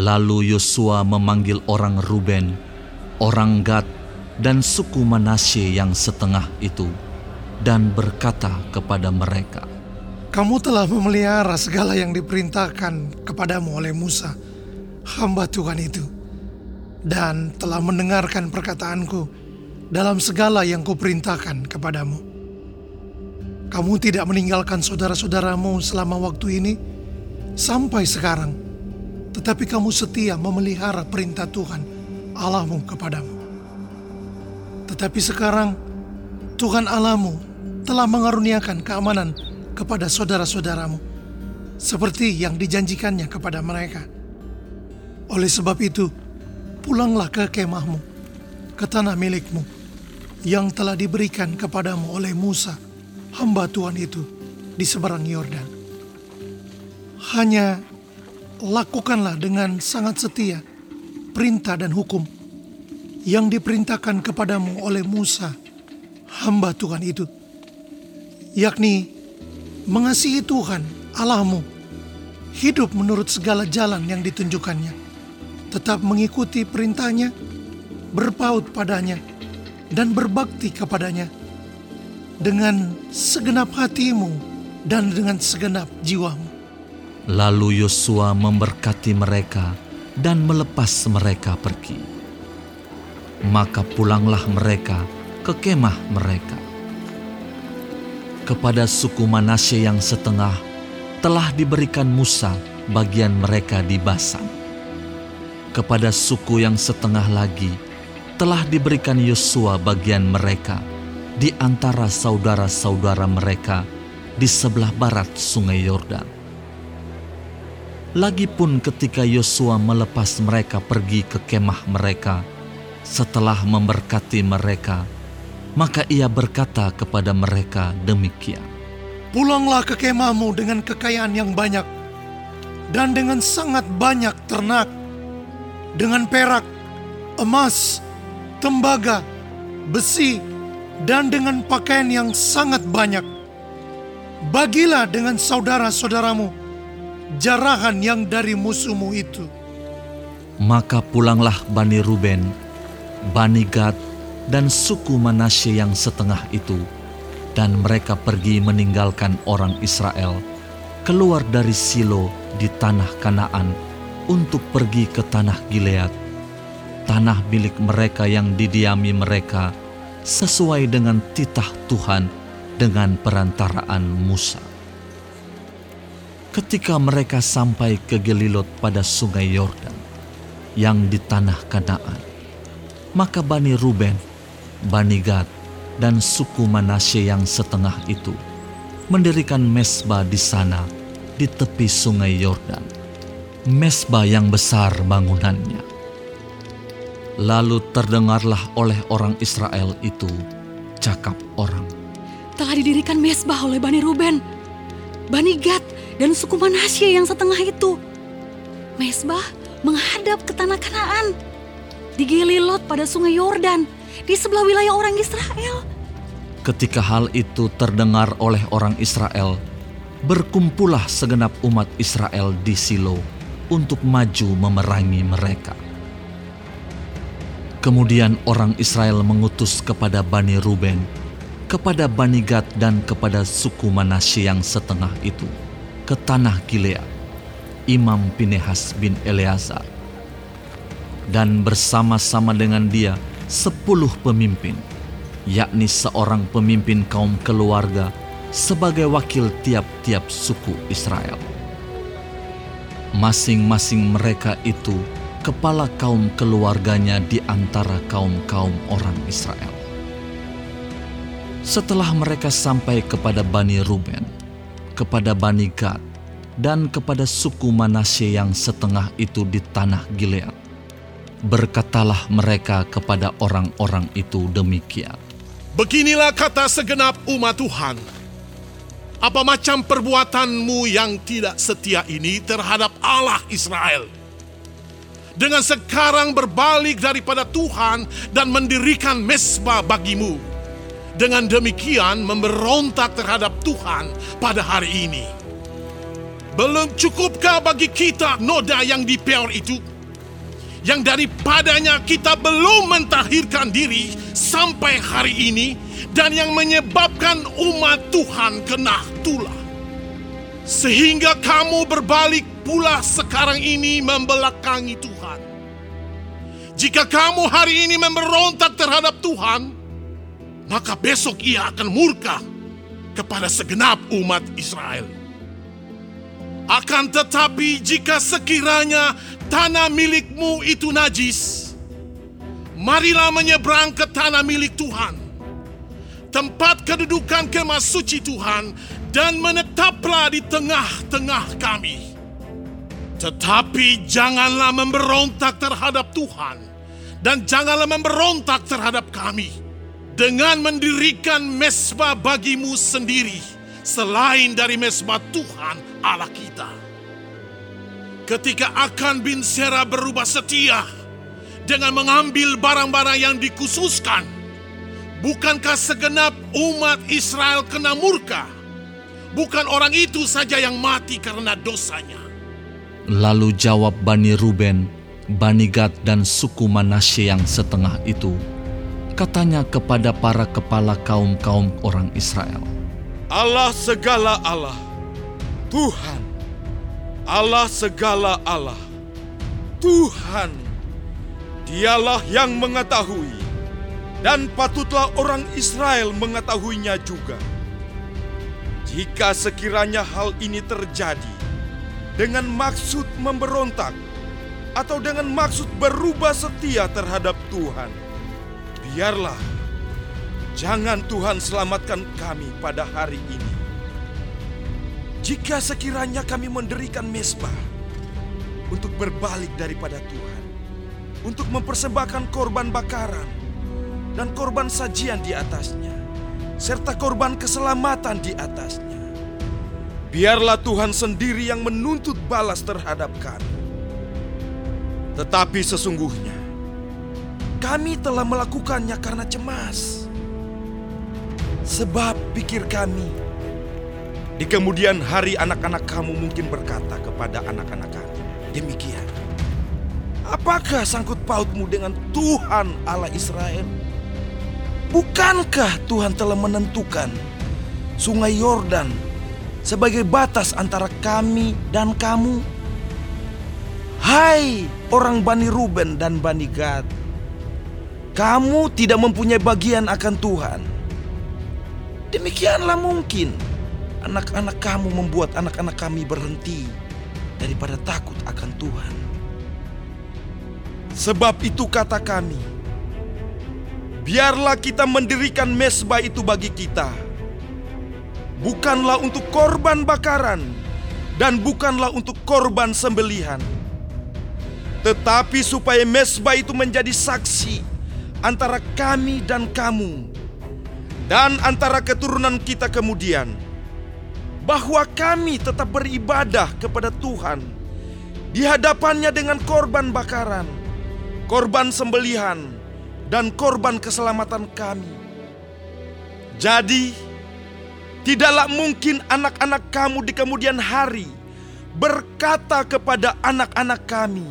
Lalu Yosua memanggil orang Ruben, orang Gad, dan suku Manasye yang setengah itu, dan berkata kepada mereka, Kamu telah memelihara segala yang diperintahkan kepadamu oleh Musa, hamba Tuhan itu, dan telah mendengarkan perkataanku dalam segala yang kuperintahkan kepadamu. Kamu tidak meninggalkan saudara-saudaramu selama waktu ini sampai sekarang, tetapi kamu setia memelihara perintah Tuhan Allahmu kepadamu. Tetapi sekarang Tuhan Allahmu telah mengaruniakan keamanan kepada saudara-saudaramu, seperti yang dijanjikannya kepada mereka. Oleh sebab itu, pulanglah ke kemahmu, ke tanah milikmu, yang telah diberikan kepadamu oleh Musa, hamba Tuhan itu, di seberang Yordan. Hanya lakukanlah dengan sangat setia perintah dan hukum yang diperintahkan kepadamu oleh Musa, hamba Tuhan itu, yakni mengasihi Tuhan Allahmu, hidup menurut segala jalan yang ditunjukkannya, tetap mengikuti perintahnya, berpaut padanya, dan berbakti kepadanya dengan segenap hatimu dan dengan segenap jiwamu. Lalu Yosua memberkati mereka dan melepas mereka pergi. Maka pulanglah mereka ke kemah mereka. Kepada suku Manasye yang setengah telah diberikan Musa bagian mereka di Basan. Kepada suku yang setengah lagi telah diberikan Yosua bagian mereka di antara saudara-saudara mereka di sebelah barat sungai Yordan. Lagipun ketika Yosua melepas mereka pergi ke kemah mereka, setelah memberkati mereka, maka ia berkata kepada mereka demikian. Pulanglah ke kemahmu dengan kekayaan yang banyak, dan dengan sangat banyak ternak, dengan perak, emas, tembaga, besi, dan dengan pakaian yang sangat banyak. Bagilah dengan saudara-saudaramu jarahan yang dari musuhmu itu. Maka pulanglah Bani Ruben, Bani Gad, dan suku Manasye yang setengah itu, dan mereka pergi meninggalkan orang Israel, keluar dari Silo di tanah Kanaan untuk pergi ke tanah Gilead tanah milik mereka yang didiami mereka sesuai dengan titah Tuhan dengan perantaraan Musa. Ketika mereka sampai ke Gelilot pada sungai Yordan yang di tanah Kanaan, maka Bani Ruben, Bani Gad, dan suku Manasye yang setengah itu mendirikan mesbah di sana di tepi sungai Yordan. Mesbah yang besar bangunannya Lalu terdengarlah oleh orang Israel itu cakap orang. Telah didirikan mesbah oleh Bani Ruben, Bani Gad, dan suku Manasye yang setengah itu. Mesbah menghadap ke tanah Kanaan. Di Gelilot pada sungai Yordan, di sebelah wilayah orang Israel. Ketika hal itu terdengar oleh orang Israel, berkumpullah segenap umat Israel di Silo untuk maju memerangi mereka. Kemudian orang Israel mengutus kepada Bani Ruben, kepada Bani Gad dan kepada suku Manasye yang setengah itu ke tanah Gilead, Imam Pinehas bin Eleazar. Dan bersama-sama dengan dia sepuluh pemimpin, yakni seorang pemimpin kaum keluarga sebagai wakil tiap-tiap suku Israel. Masing-masing mereka itu kepala kaum keluarganya di antara kaum-kaum orang Israel. Setelah mereka sampai kepada Bani Ruben, kepada Bani Gad, dan kepada suku Manasye yang setengah itu di tanah Gilead, berkatalah mereka kepada orang-orang itu demikian. Beginilah kata segenap umat Tuhan. Apa macam perbuatanmu yang tidak setia ini terhadap Allah Israel? dengan sekarang berbalik daripada Tuhan dan mendirikan mesbah bagimu. Dengan demikian memberontak terhadap Tuhan pada hari ini. Belum cukupkah bagi kita noda yang di Peor itu? Yang daripadanya kita belum mentahirkan diri sampai hari ini dan yang menyebabkan umat Tuhan kena tulah. Sehingga kamu berbalik pula sekarang ini membelakangi Tuhan. Jika kamu hari ini memberontak terhadap Tuhan, maka besok ia akan murka kepada segenap umat Israel. Akan tetapi jika sekiranya tanah milikmu itu najis, marilah menyeberang ke tanah milik Tuhan. Tempat kedudukan kemah suci Tuhan dan menetaplah di tengah-tengah kami. Tetapi janganlah memberontak terhadap Tuhan dan janganlah memberontak terhadap kami dengan mendirikan mesbah bagimu sendiri selain dari mesbah Tuhan Allah kita. Ketika Akan bin Sera berubah setia dengan mengambil barang-barang yang dikhususkan, bukankah segenap umat Israel kena murka? Bukan orang itu saja yang mati karena dosanya. Lalu jawab Bani Ruben, Bani Gad dan suku Manasye yang setengah itu, katanya kepada para kepala kaum-kaum orang Israel. Allah segala Allah, Tuhan, Allah segala Allah, Tuhan, dialah yang mengetahui, dan patutlah orang Israel mengetahuinya juga. Jika sekiranya hal ini terjadi dengan maksud memberontak atau dengan maksud berubah setia terhadap Tuhan, biarlah jangan Tuhan selamatkan kami pada hari ini. Jika sekiranya kami mendirikan mesbah untuk berbalik daripada Tuhan, untuk mempersembahkan korban bakaran dan korban sajian di atasnya, serta korban keselamatan di atasnya, biarlah Tuhan sendiri yang menuntut balas terhadap kami. Tetapi sesungguhnya, kami telah melakukannya karena cemas. Sebab pikir kami, di kemudian hari anak-anak kamu mungkin berkata kepada anak-anak kami, demikian. Apakah sangkut pautmu dengan Tuhan Allah Israel? Bukankah Tuhan telah menentukan sungai Yordan sebagai batas antara kami dan kamu? Hai orang Bani Ruben dan Bani Gad, kamu tidak mempunyai bagian akan Tuhan. Demikianlah mungkin anak-anak kamu membuat anak-anak kami berhenti daripada takut akan Tuhan. Sebab itu kata kami, biarlah kita mendirikan mesbah itu bagi kita. Bukanlah untuk korban bakaran dan bukanlah untuk korban sembelihan. Tetapi supaya mesbah itu menjadi saksi antara kami dan kamu dan antara keturunan kita kemudian bahwa kami tetap beribadah kepada Tuhan di hadapannya dengan korban bakaran, korban sembelihan, dan korban keselamatan kami. Jadi, tidaklah mungkin anak-anak kamu di kemudian hari berkata kepada anak-anak kami,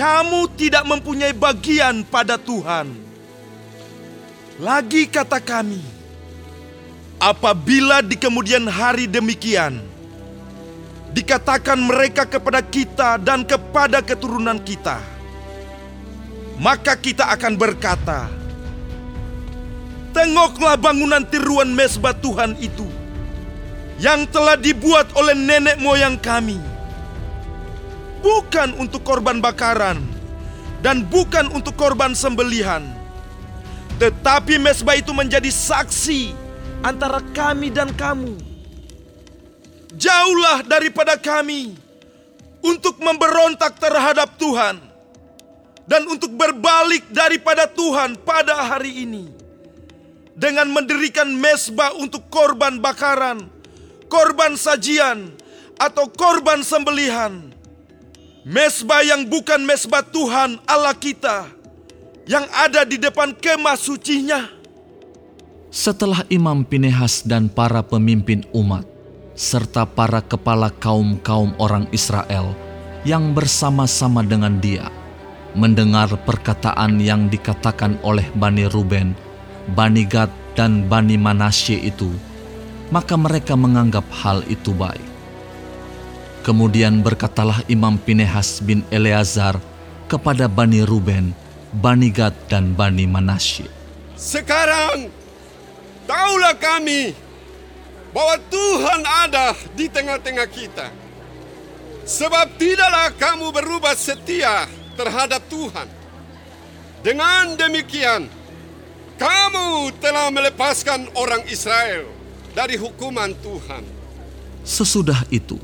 "Kamu tidak mempunyai bagian pada Tuhan." Lagi kata kami, apabila di kemudian hari demikian dikatakan mereka kepada kita dan kepada keturunan kita, maka kita akan berkata, "Tengoklah bangunan tiruan mesbah Tuhan itu yang telah dibuat oleh nenek moyang kami, bukan untuk korban bakaran dan bukan untuk korban sembelihan, tetapi mesbah itu menjadi saksi antara kami dan kamu. Jauhlah daripada kami untuk memberontak terhadap Tuhan." dan untuk berbalik daripada Tuhan pada hari ini dengan mendirikan mesbah untuk korban bakaran, korban sajian, atau korban sembelihan. Mesbah yang bukan mesbah Tuhan Allah kita yang ada di depan kemah sucinya. Setelah Imam Pinehas dan para pemimpin umat serta para kepala kaum-kaum orang Israel yang bersama-sama dengan dia mendengar perkataan yang dikatakan oleh Bani Ruben, Bani Gad, dan Bani Manasye itu, maka mereka menganggap hal itu baik. Kemudian berkatalah Imam Pinehas bin Eleazar kepada Bani Ruben, Bani Gad, dan Bani Manasye. Sekarang, taulah kami bahwa Tuhan ada di tengah-tengah kita. Sebab tidaklah kamu berubah setia terhadap Tuhan. Dengan demikian, kamu telah melepaskan orang Israel dari hukuman Tuhan. Sesudah itu,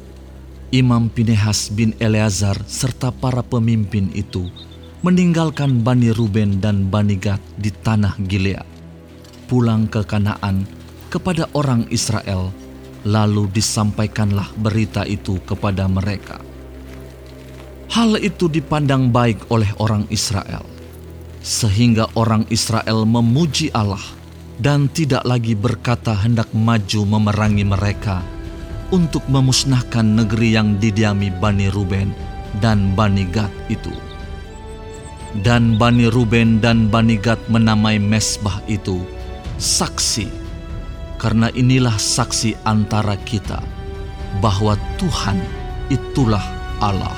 Imam Pinehas bin Eleazar serta para pemimpin itu meninggalkan Bani Ruben dan Bani Gad di tanah Gilead, pulang ke Kanaan kepada orang Israel, lalu disampaikanlah berita itu kepada mereka. Hal itu dipandang baik oleh orang Israel, sehingga orang Israel memuji Allah dan tidak lagi berkata hendak maju memerangi mereka untuk memusnahkan negeri yang didiami Bani Ruben dan Bani Gad itu. Dan Bani Ruben dan Bani Gad menamai mesbah itu saksi, karena inilah saksi antara kita bahwa Tuhan itulah Allah.